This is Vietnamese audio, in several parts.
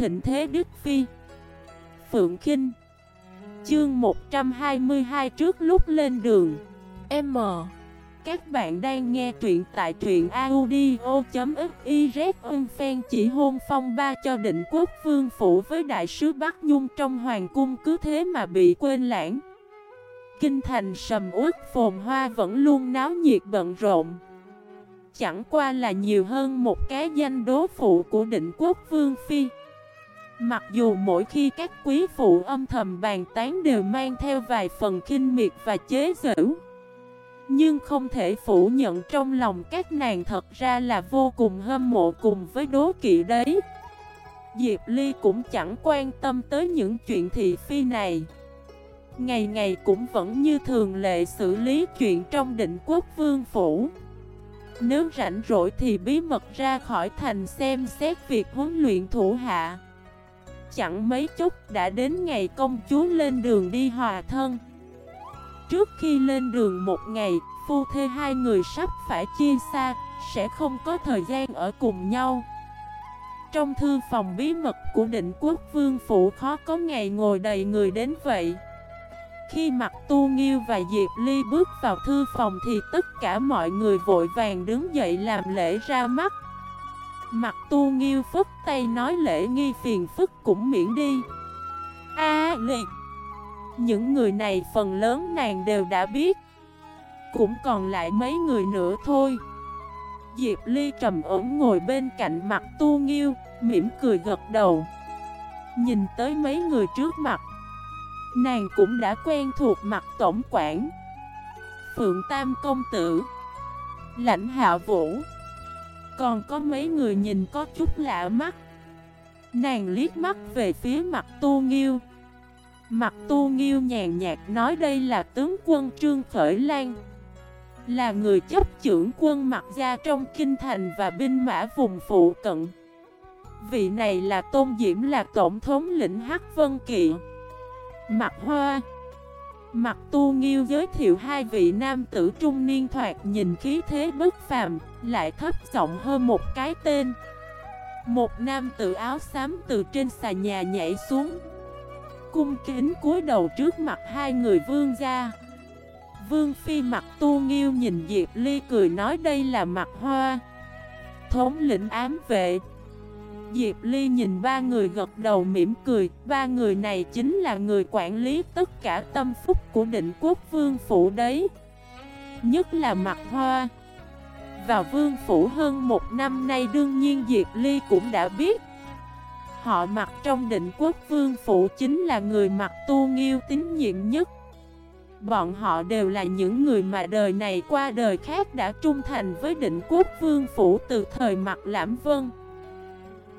thịnh thế Đức Phi. Phượng Kinh. Chương 122 trước lúc lên đường. M. Các bạn đang nghe truyện tại truyện audio.xyz Ân phen chỉ hôn phong ba cho định quốc vương phủ với đại sứ Bắc Nhung trong hoàng cung cứ thế mà bị quên lãng. Kinh thành sầm uất, phồn hoa vẫn luôn náo nhiệt bận rộn. Chẳng qua là nhiều hơn một cái danh đố phụ của định quốc vương phi. Mặc dù mỗi khi các quý phụ âm thầm bàn tán đều mang theo vài phần kinh miệt và chế giễu, Nhưng không thể phủ nhận trong lòng các nàng thật ra là vô cùng hâm mộ cùng với đố kỵ đấy. Diệp Ly cũng chẳng quan tâm tới những chuyện thị phi này. Ngày ngày cũng vẫn như thường lệ xử lý chuyện trong định quốc vương phủ. Nếu rảnh rỗi thì bí mật ra khỏi thành xem xét việc huấn luyện thủ hạ. Chẳng mấy chút đã đến ngày công chúa lên đường đi hòa thân. Trước khi lên đường một ngày, phu thê hai người sắp phải chia xa, sẽ không có thời gian ở cùng nhau. Trong thư phòng bí mật của định quốc vương phủ khó có ngày ngồi đầy người đến vậy. Khi mặt Tu Nghiêu và Diệp Ly bước vào thư phòng thì tất cả mọi người vội vàng đứng dậy làm lễ ra mắt. Mặt Tu Nghiêu phức tay nói lễ nghi phiền phức cũng miễn đi. A liệt Những người này phần lớn nàng đều đã biết. Cũng còn lại mấy người nữa thôi. Diệp Ly trầm ổn ngồi bên cạnh mặt Tu Nghiêu, Mỉm cười gật đầu. Nhìn tới mấy người trước mặt, Nàng cũng đã quen thuộc mặt tổng quản. Phượng Tam Công Tử, Lãnh Hạ Vũ. Còn có mấy người nhìn có chút lạ mắt. Nàng liếc mắt về phía mặt Tu Nghiêu. Mặt Tu Nghiêu nhàn nhạt nói đây là tướng quân Trương Khởi Lan. Là người chấp trưởng quân mặt gia trong kinh thành và binh mã vùng phụ cận. Vị này là Tôn Diễm là tổng thống lĩnh Hắc Vân Kỵ. Mặt hoa Mặt tu nghiêu giới thiệu hai vị nam tử trung niên thoạt nhìn khí thế bất phàm, Lại thấp giọng hơn một cái tên. Một nam tử áo xám từ trên xà nhà nhảy xuống, Cung kính cúi đầu trước mặt hai người vương gia. Vương phi mặt tu nghiêu nhìn Diệp Ly cười nói đây là mặt hoa, Thống lĩnh ám vệ. Diệp Ly nhìn ba người gật đầu mỉm cười. Ba người này chính là người quản lý tất cả tâm phúc của định quốc vương phủ đấy. Nhất là mặt hoa. Vào vương phủ hơn một năm nay đương nhiên Diệp Ly cũng đã biết. Họ mặc trong định quốc vương phủ chính là người mặc tu nghiêu tín nhiệm nhất. Bọn họ đều là những người mà đời này qua đời khác đã trung thành với định quốc vương phủ từ thời mặt lãm vân.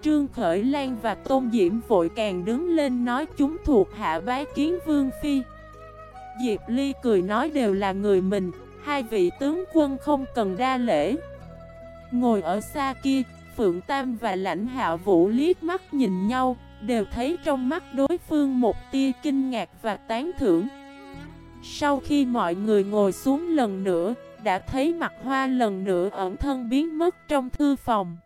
Trương Khởi Lan và Tôn Diễm vội càng đứng lên nói chúng thuộc hạ bái kiến Vương Phi. Diệp Ly cười nói đều là người mình, Hai vị tướng quân không cần đa lễ. Ngồi ở xa kia, Phượng Tam và Lãnh Hạ Vũ liếc mắt nhìn nhau, Đều thấy trong mắt đối phương một tia kinh ngạc và tán thưởng. Sau khi mọi người ngồi xuống lần nữa, Đã thấy mặt hoa lần nữa ẩn thân biến mất trong thư phòng.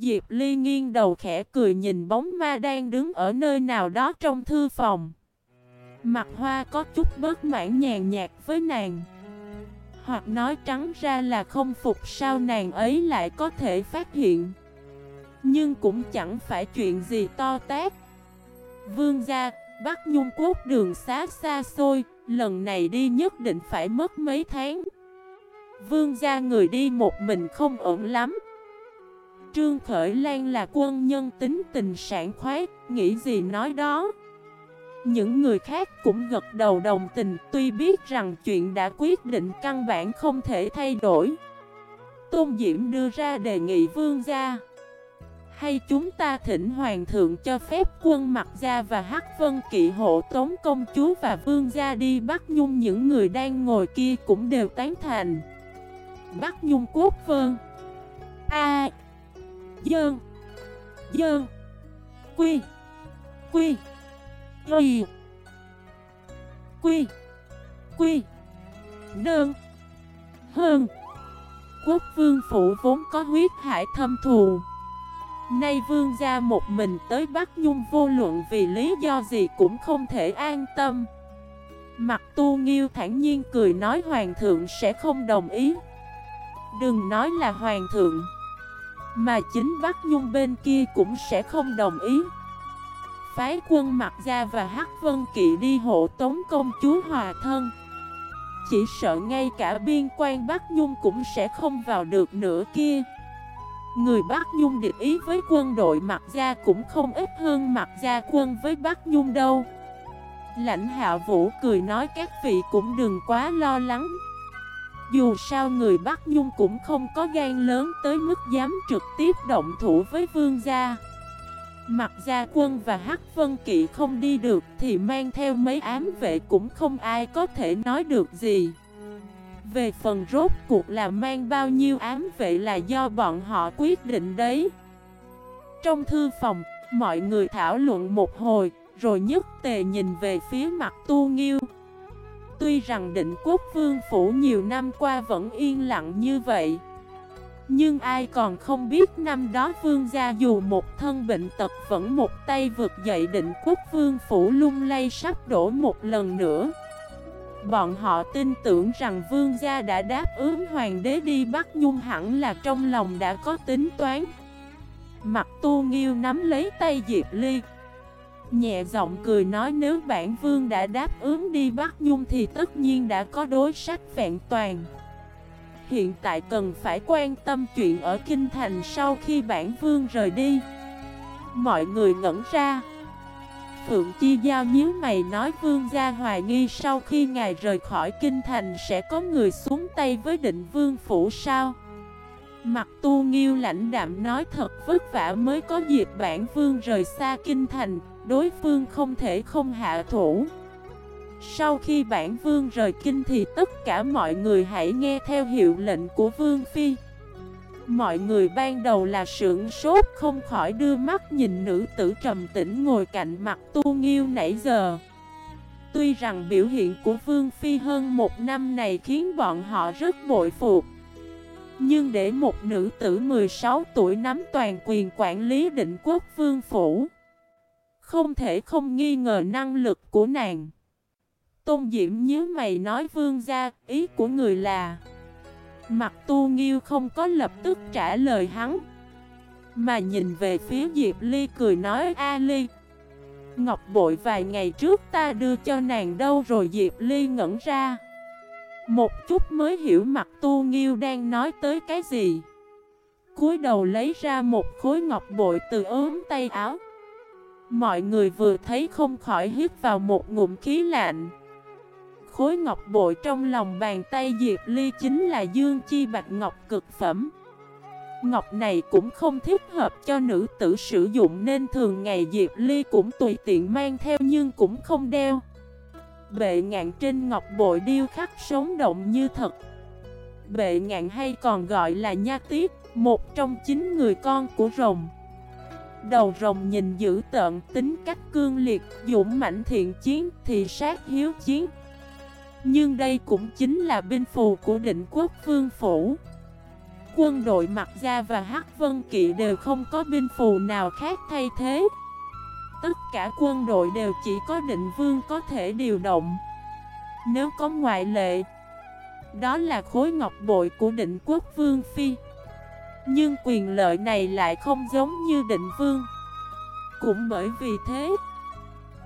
Diệp Ly nghiêng đầu khẽ cười nhìn bóng ma đang đứng ở nơi nào đó trong thư phòng. Mặt hoa có chút bớt mãn nhàn nhạt với nàng. Hoặc nói trắng ra là không phục sao nàng ấy lại có thể phát hiện. Nhưng cũng chẳng phải chuyện gì to tát. Vương gia, Bắc Nhung Quốc đường xá xa xôi, lần này đi nhất định phải mất mấy tháng. Vương gia người đi một mình không ổn lắm. Trương Khởi Lan là quân nhân tính tình sản khoái, nghĩ gì nói đó. Những người khác cũng gật đầu đồng tình tuy biết rằng chuyện đã quyết định căn bản không thể thay đổi. Tôn Diễm đưa ra đề nghị vương gia. Hay chúng ta thỉnh hoàng thượng cho phép quân mặt gia và hắc vân kỵ hộ tống công chúa và vương gia đi bắt nhung những người đang ngồi kia cũng đều tán thành. Bắt nhung quốc vương. A. Dơn Dơn Quy. Quy. Quy. Quy. Quy. Đơn Hơn Quốc vương phủ vốn có huyết hải thâm thù. Nay vương gia một mình tới Bắc Nhung vô luận vì lý do gì cũng không thể an tâm. Mặt tu nghiêu thản nhiên cười nói hoàng thượng sẽ không đồng ý. Đừng nói là hoàng thượng. Mà chính Bắc Nhung bên kia cũng sẽ không đồng ý. Phái quân mặt gia và Hắc Vân Kỵ đi hộ tống công chúa hòa thân. Chỉ sợ ngay cả biên quan Bắc Nhung cũng sẽ không vào được nữa kia. Người Bắc Nhung địch ý với quân đội mặt gia cũng không ít hơn mặt gia quân với Bắc Nhung đâu. Lãnh hạ vũ cười nói các vị cũng đừng quá lo lắng. Dù sao người Bắc Nhung cũng không có gan lớn tới mức dám trực tiếp động thủ với vương gia. Mặt gia quân và Hắc Vân Kỵ không đi được thì mang theo mấy ám vệ cũng không ai có thể nói được gì. Về phần rốt cuộc là mang bao nhiêu ám vệ là do bọn họ quyết định đấy. Trong thư phòng, mọi người thảo luận một hồi rồi nhất tề nhìn về phía mặt tu nghiêu. Tuy rằng định quốc vương phủ nhiều năm qua vẫn yên lặng như vậy, Nhưng ai còn không biết năm đó vương gia dù một thân bệnh tật vẫn một tay vượt dậy định quốc vương phủ lung lay sắp đổ một lần nữa. Bọn họ tin tưởng rằng vương gia đã đáp ứng hoàng đế đi bắt nhung hẳn là trong lòng đã có tính toán. Mặt tu nghiêu nắm lấy tay Diệp Ly Nhẹ giọng cười nói nếu bản vương đã đáp ứng đi bắt Nhung thì tất nhiên đã có đối sách vẹn toàn. Hiện tại cần phải quan tâm chuyện ở Kinh Thành sau khi bản vương rời đi. Mọi người ngẩn ra. Phượng Chi Giao nhíu mày nói vương gia hoài nghi sau khi ngài rời khỏi Kinh Thành sẽ có người xuống tay với định vương phủ sao? Mặt tu nghiêu lãnh đạm nói thật vất vả mới có dịp bản vương rời xa Kinh Thành đối phương không thể không hạ thủ. Sau khi bản vương rời kinh thì tất cả mọi người hãy nghe theo hiệu lệnh của vương phi. Mọi người ban đầu là sưởng sốt, không khỏi đưa mắt nhìn nữ tử trầm tĩnh ngồi cạnh mặt tu nghiêu nãy giờ. Tuy rằng biểu hiện của Vương Phi hơn một năm này khiến bọn họ rất bội phục, Nhưng để một nữ tử 16 tuổi nắm toàn quyền quản lý định quốc vương phủ không thể không nghi ngờ năng lực của nàng. Tôn Diễm nhớ mày nói vương gia, Ý của người là. Mặt tu nghiêu không có lập tức trả lời hắn, Mà nhìn về phía Diệp Ly cười nói, A Ly, Ngọc bội vài ngày trước ta đưa cho nàng đâu rồi? Diệp Ly ngẩn ra. Một chút mới hiểu mặt tu nghiêu đang nói tới cái gì. Cúi đầu lấy ra một khối ngọc bội từ ốm tay áo. Mọi người vừa thấy không khỏi hít vào một ngụm khí lạnh. Khối ngọc bội trong lòng bàn tay Diệp Ly chính là dương chi bạch ngọc cực phẩm. Ngọc này cũng không thích hợp cho nữ tử sử dụng nên thường ngày Diệp Ly cũng tùy tiện mang theo nhưng cũng không đeo. Bệ ngạn trên ngọc bội điêu khắc sống động như thật. Bệ ngạn hay còn gọi là nha tiết, Một trong chín người con của rồng. Đầu rồng nhìn dữ tợn tính cách cương liệt, dũng mãnh thiện chiến, thì sát hiếu chiến. Nhưng đây cũng chính là binh phù của định quốc vương phủ. Quân đội Mặt Gia và Hắc Vân Kỵ đều không có binh phù nào khác thay thế. Tất cả quân đội đều chỉ có định vương có thể điều động. Nếu có ngoại lệ, đó là khối ngọc bội của định quốc vương phi. Nhưng quyền lợi này lại không giống như định vương. Cũng bởi vì thế,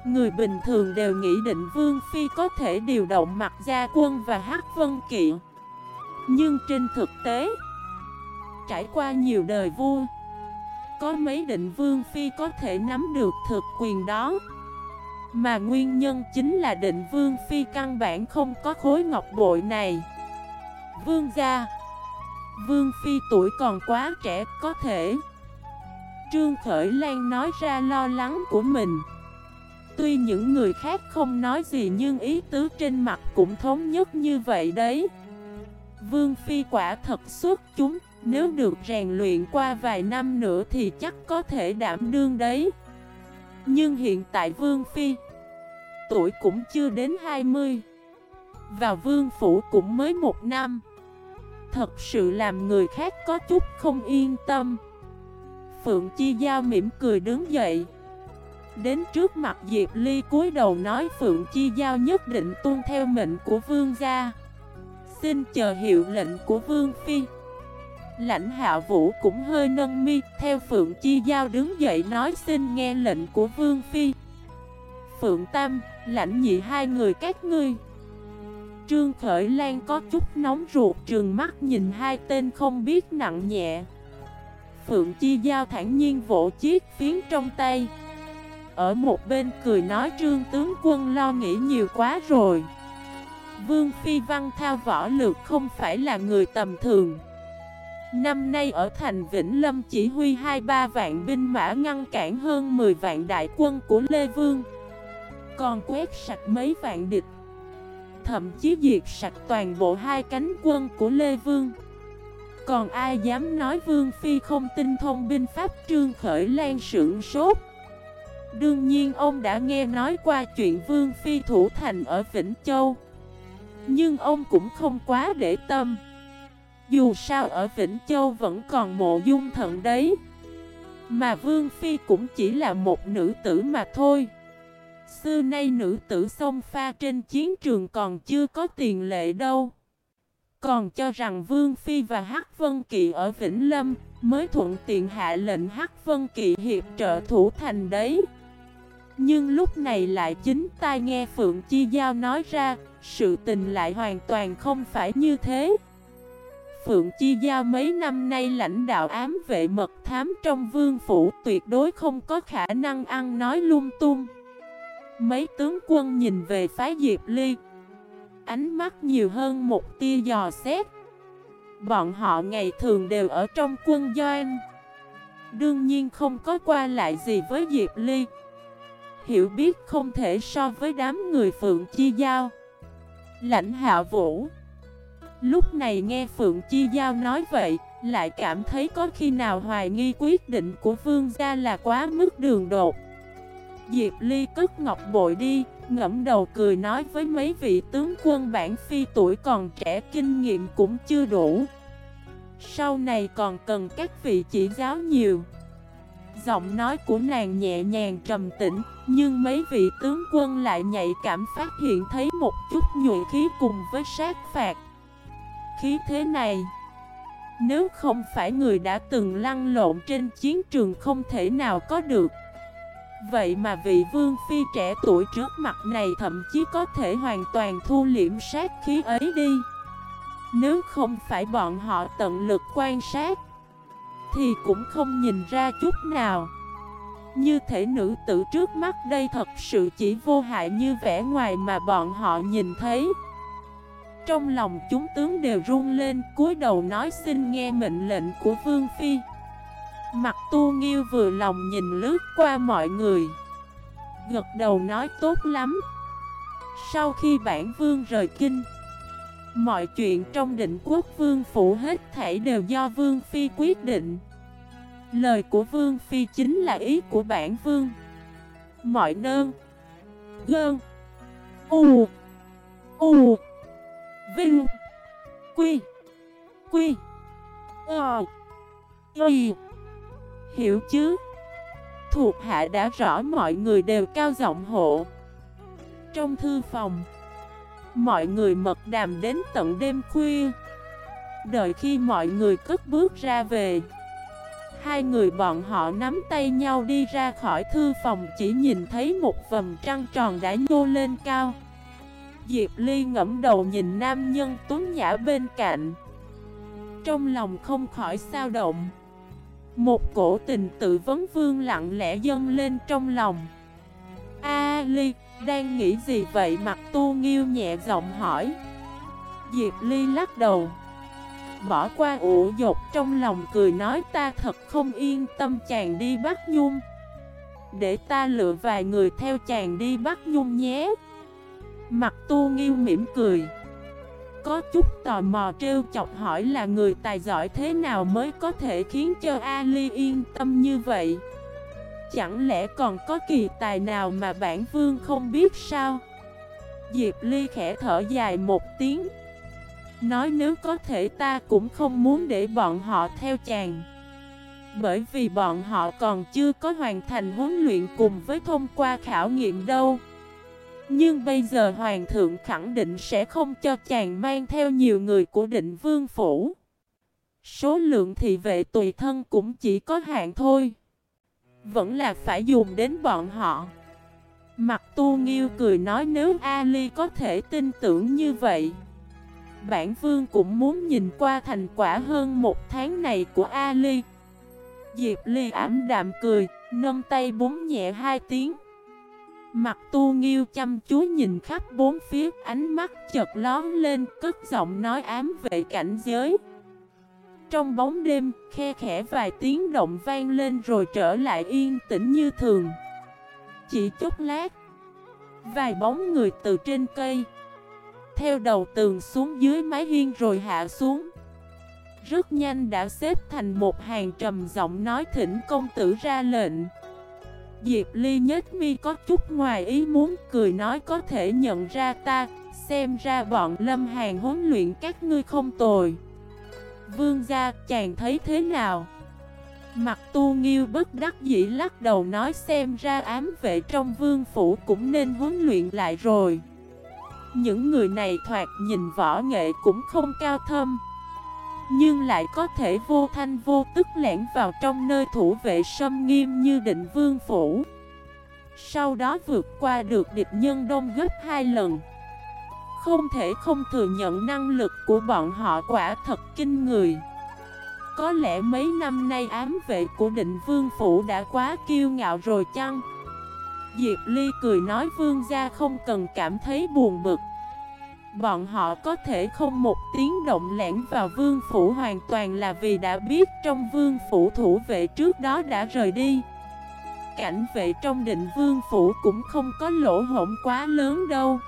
Người bình thường đều nghĩ định vương phi có thể điều động mặt gia quân và hát vân kỵ. Nhưng trên thực tế, Trải qua nhiều đời vua, Có mấy định vương phi có thể nắm được thực quyền đó. Mà nguyên nhân chính là định vương phi căn bản không có khối ngọc bội này. Vương gia Vương Phi tuổi còn quá trẻ, có thể. Trương Khởi Lan nói ra lo lắng của mình. Tuy những người khác không nói gì nhưng ý tứ trên mặt cũng thống nhất như vậy đấy. Vương Phi quả thật xuất chúng, Nếu được rèn luyện qua vài năm nữa thì chắc có thể đảm đương đấy. Nhưng hiện tại Vương Phi Tuổi cũng chưa đến 20 Vào Vương Phủ cũng mới một năm. Thật sự làm người khác có chút không yên tâm. Phượng Chi Giao mỉm cười đứng dậy. Đến trước mặt Diệp Ly cúi đầu nói Phượng Chi Giao nhất định tuân theo mệnh của vương gia. Xin chờ hiệu lệnh của vương phi. Lãnh hạ vũ cũng hơi nâng mi Theo Phượng Chi Giao đứng dậy nói xin nghe lệnh của vương phi. Phượng Tam, lãnh nhị hai người các ngươi. Trương Khởi Lan có chút nóng ruột trường mắt nhìn hai tên không biết nặng nhẹ. Phượng Chi Giao thản nhiên vỗ chiếc phiến trong tay. Ở một bên cười nói, trương tướng quân lo nghĩ nhiều quá rồi. Vương Phi Văn Thao võ lược không phải là người tầm thường. Năm nay ở thành Vĩnh Lâm chỉ huy hai ba vạn binh mã ngăn cản hơn 10 vạn đại quân của Lê Vương. Còn quét sạch mấy vạn địch Thậm chí diệt sạch toàn bộ hai cánh quân của Lê Vương. Còn ai dám nói Vương Phi không tin thông binh pháp trương khởi lan sưởng sốt? Đương nhiên ông đã nghe nói qua chuyện Vương Phi thủ thành ở Vĩnh Châu. Nhưng ông cũng không quá để tâm. Dù sao ở Vĩnh Châu vẫn còn mộ dung thận đấy. Mà Vương Phi cũng chỉ là một nữ tử mà thôi. Xưa nay nữ tử sông pha trên chiến trường còn chưa có tiền lệ đâu. Còn cho rằng Vương Phi và Hắc Vân Kỵ ở Vĩnh Lâm mới thuận tiện hạ lệnh Hắc Vân Kỵ hiệp trợ thủ thành đấy. Nhưng lúc này lại chính tai nghe Phượng Chi Giao nói ra, sự tình lại hoàn toàn không phải như thế. Phượng Chi Giao mấy năm nay lãnh đạo ám vệ mật thám trong vương phủ tuyệt đối không có khả năng ăn nói lung tung. Mấy tướng quân nhìn về phái Diệp Ly. Ánh mắt nhiều hơn một tia dò xét. Bọn họ ngày thường đều ở trong quân doanh. Đương nhiên không có qua lại gì với Diệp Ly. Hiểu biết không thể so với đám người Phượng Chi Giao. Lãnh hạ vũ. Lúc này nghe Phượng Chi Giao nói vậy, Lại cảm thấy có khi nào hoài nghi quyết định của Vương gia là quá mức đường đột. Diệp Ly cất ngọc bội đi, ngẫm đầu cười nói với mấy vị tướng quân bản phi tuổi còn trẻ kinh nghiệm cũng chưa đủ. Sau này còn cần các vị chỉ giáo nhiều. Giọng nói của nàng nhẹ nhàng trầm tĩnh, nhưng mấy vị tướng quân lại nhạy cảm phát hiện thấy một chút nhuệ khí cùng với sát phạt. Khí thế này, nếu không phải người đã từng lăn lộn trên chiến trường không thể nào có được. Vậy mà vị vương phi trẻ tuổi trước mặt này thậm chí có thể hoàn toàn thu liễm sát khí ấy đi. Nếu không phải bọn họ tận lực quan sát, Thì cũng không nhìn ra chút nào. Như thể nữ tử trước mắt đây thật sự chỉ vô hại như vẻ ngoài mà bọn họ nhìn thấy. Trong lòng chúng tướng đều run lên, cúi đầu nói xin nghe mệnh lệnh của Vương Phi. Mặt tu nghiêu vừa lòng nhìn lướt qua mọi người. Gật đầu nói tốt lắm. Sau khi bản vương rời kinh, Mọi chuyện trong định quốc vương phủ hết thảy đều do vương phi quyết định. Lời của vương phi chính là ý của bản vương. Mọi nơn, Gơn, U U, Vinh, Quy Quy Ờ Y. Hiểu chứ? Thuộc hạ đã rõ mọi người đều cao giọng hộ. Trong thư phòng, Mọi người mật đàm đến tận đêm khuya. Đợi khi mọi người cất bước ra về, Hai người bọn họ nắm tay nhau đi ra khỏi thư phòng Chỉ nhìn thấy một vầng trăng tròn đã nhô lên cao. Diệp Ly ngẫm đầu nhìn nam nhân tuấn nhã bên cạnh. Trong lòng không khỏi sao động một cổ tình tự vấn vương lặng lẽ dâng lên trong lòng. A Ly, đang nghĩ gì vậy? Mặt tu nghiêu nhẹ giọng hỏi. Diệp Ly lắc đầu. Bỏ qua ủ dột trong lòng cười nói ta thật không yên tâm chàng đi bắt nhung. Để ta lựa vài người theo chàng đi bắt nhung nhé. Mặt tu nghiêu mỉm cười có chút tò mò trêu chọc hỏi là người tài giỏi thế nào mới có thể khiến cho Ali yên tâm như vậy. Chẳng lẽ còn có kỳ tài nào mà bản vương không biết sao? Diệp Ly khẽ thở dài một tiếng. Nói nếu có thể ta cũng không muốn để bọn họ theo chàng. Bởi vì bọn họ còn chưa có hoàn thành huấn luyện cùng với thông qua khảo nghiệm đâu. Nhưng bây giờ Hoàng thượng khẳng định sẽ không cho chàng mang theo nhiều người của định vương phủ. Số lượng thị vệ tùy thân cũng chỉ có hạn thôi. Vẫn là phải dùng đến bọn họ. Mặt tu nghiêu cười nói nếu Ali có thể tin tưởng như vậy Bản vương cũng muốn nhìn qua thành quả hơn một tháng này của Ali. Diệp Ly ảm đạm cười, nâng tay búng nhẹ hai tiếng. Mặt tu nghiêu chăm chú nhìn khắp bốn phía Ánh mắt chợt lón lên cất giọng nói ám về cảnh giới. Trong bóng đêm, khe khẽ vài tiếng động vang lên rồi trở lại yên tĩnh như thường. Chỉ chút lát Vài bóng người từ trên cây Theo đầu tường xuống dưới mái hiên rồi hạ xuống. Rất nhanh đã xếp thành một hàng trầm giọng nói thỉnh công tử ra lệnh. Diệp Ly nhếch mi có chút ngoài ý muốn, cười nói có thể nhận ra ta, Xem ra bọn lâm hàng huấn luyện các ngươi không tồi. Vương gia, chàng thấy thế nào? Mặt tu nghiêu bất đắc dĩ lắc đầu nói xem ra ám vệ trong vương phủ cũng nên huấn luyện lại rồi. Những người này thoạt nhìn võ nghệ cũng không cao thâm nhưng lại có thể vô thanh vô tức lẻn vào trong nơi thủ vệ sâm nghiêm như định vương phủ. Sau đó vượt qua được địch nhân đông gấp hai lần. Không thể không thừa nhận năng lực của bọn họ quả thật kinh người. Có lẽ mấy năm nay ám vệ của định vương phủ đã quá kiêu ngạo rồi chăng? Diệp Ly cười nói vương gia không cần cảm thấy buồn bực. Bọn họ có thể không một tiếng động lẻn vào vương phủ hoàn toàn là vì đã biết trong vương phủ thủ vệ trước đó đã rời đi Cảnh vệ trong định vương phủ cũng không có lỗ hổng quá lớn đâu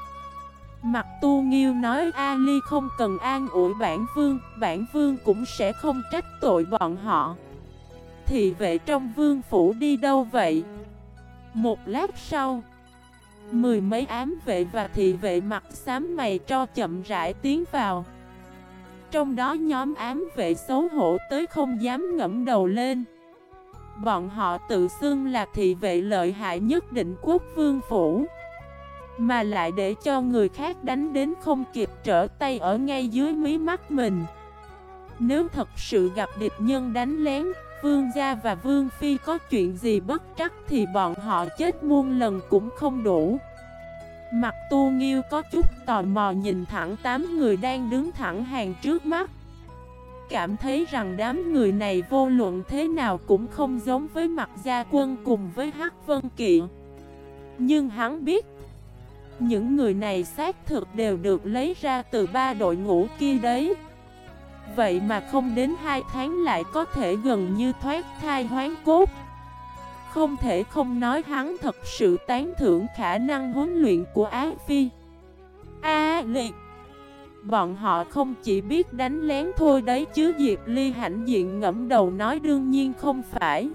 Mặt tu nghiêu nói Ali không cần an ủi bản vương, bản vương cũng sẽ không trách tội bọn họ. thì vệ trong vương phủ đi đâu vậy? Một lát sau, mười mấy ám vệ và thị vệ mặt xám mày cho chậm rãi tiến vào. Trong đó nhóm ám vệ xấu hổ tới không dám ngẫm đầu lên. Bọn họ tự xưng là thị vệ lợi hại nhất định quốc vương phủ. Mà lại để cho người khác đánh đến không kịp trở tay ở ngay dưới mí mắt mình Nếu thật sự gặp địch nhân đánh lén Vương gia và Vương Phi có chuyện gì bất trắc Thì bọn họ chết muôn lần cũng không đủ. Mặt tu nghiêu có chút tò mò nhìn thẳng tám người đang đứng thẳng hàng trước mắt. Cảm thấy rằng đám người này vô luận thế nào cũng không giống với mặt gia quân cùng với Hắc Vân Kỵ. Nhưng hắn biết, những người này xác thực đều được lấy ra từ ba đội ngũ kia đấy. Vậy mà không đến 2 tháng lại có thể gần như thoát thai hoán cốt. Không thể không nói hắn thật sự tán thưởng khả năng huấn luyện của Á Phi. A liệt Bọn họ không chỉ biết đánh lén thôi đấy chứ Diệp Ly hãnh diện ngẫm đầu nói đương nhiên không phải.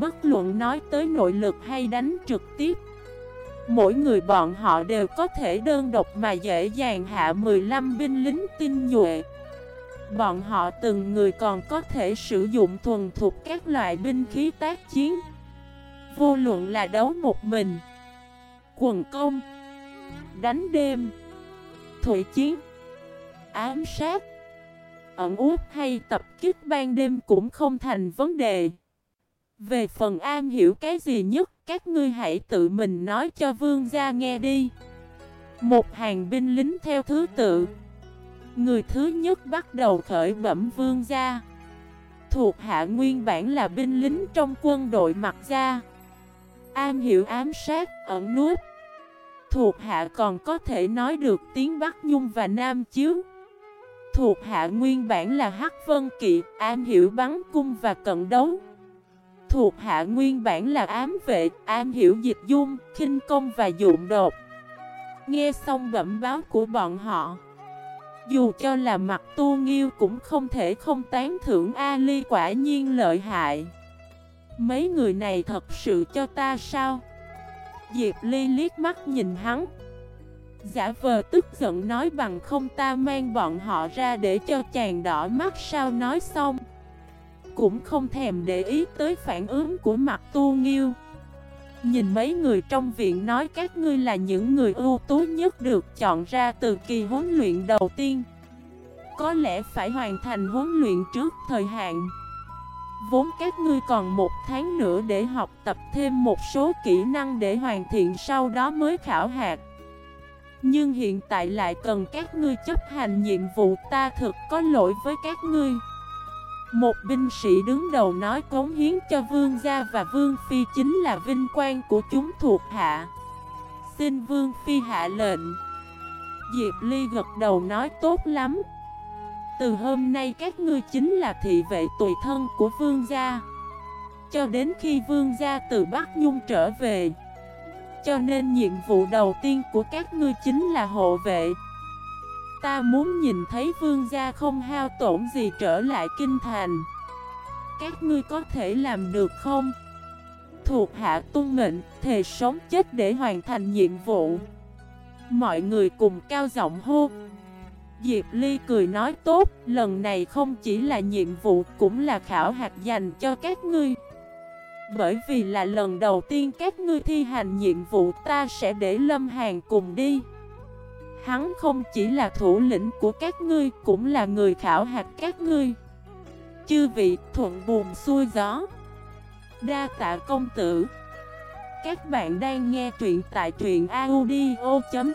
Bất luận nói tới nội lực hay đánh trực tiếp, Mỗi người bọn họ đều có thể đơn độc mà dễ dàng hạ 15 binh lính tinh nhuệ. Bọn họ từng người còn có thể sử dụng thuần thuộc các loại binh khí tác chiến. Vô luận là đấu một mình, Quần công, Đánh đêm, Thủy chiến, Ám sát, Ẩn út hay tập kích ban đêm cũng không thành vấn đề. Về phần am hiểu cái gì nhất, các ngươi hãy tự mình nói cho vương gia nghe đi. Một hàng binh lính theo thứ tự. Người thứ nhất bắt đầu khởi bẩm vương gia. Thuộc hạ nguyên bản là binh lính trong quân đội mặt gia. Am hiểu ám sát, ẩn nút Thuộc hạ còn có thể nói được tiếng Bắc Nhung và Nam Chiếu. Thuộc hạ nguyên bản là Hắc Vân Kỵ, am hiểu bắn cung và cận đấu. Thuộc hạ nguyên bản là ám vệ, am hiểu dịch dung, khinh công và dụng đột. Nghe xong bẩm báo của bọn họ, dù cho là mặt tu nghiêu cũng không thể không tán thưởng Ali quả nhiên lợi hại. Mấy người này thật sự cho ta sao? Diệp Ly liếc mắt nhìn hắn. Giả vờ tức giận nói bằng không ta mang bọn họ ra để cho chàng đỏ mắt sao nói xong cũng không thèm để ý tới phản ứng của mặt tu nghiêu Nhìn mấy người trong viện nói các ngươi là những người ưu tú nhất được chọn ra từ kỳ huấn luyện đầu tiên. Có lẽ phải hoàn thành huấn luyện trước thời hạn. Vốn các ngươi còn một tháng nữa để học tập thêm một số kỹ năng để hoàn thiện sau đó mới khảo hạt. Nhưng hiện tại lại cần các ngươi chấp hành nhiệm vụ ta thực có lỗi với các ngươi một binh sĩ đứng đầu nói cống hiến cho vương gia và vương phi chính là vinh quang của chúng thuộc hạ. Xin vương phi hạ lệnh. Diệp Ly gật đầu nói tốt lắm. Từ hôm nay các ngươi chính là thị vệ tùy thân của vương gia. Cho đến khi vương gia từ Bắc Nhung trở về, Cho nên nhiệm vụ đầu tiên của các ngươi chính là hộ vệ. Ta muốn nhìn thấy vương gia không hao tổn gì trở lại kinh thành. Các ngươi có thể làm được không? Thuộc hạ tuân mệnh, thề sống chết để hoàn thành nhiệm vụ. Mọi người cùng cao giọng hô. Diệp Ly cười nói tốt, lần này không chỉ là nhiệm vụ cũng là khảo hạt dành cho các ngươi. Bởi vì là lần đầu tiên các ngươi thi hành nhiệm vụ ta sẽ để Lâm Hàn cùng đi. Hắn không chỉ là thủ lĩnh của các ngươi, Cũng là người khảo hạt các ngươi. Chư vị, thuận buồm xuôi gió. Đa tạ công tử. Các bạn đang nghe truyện tại truyện audio.fif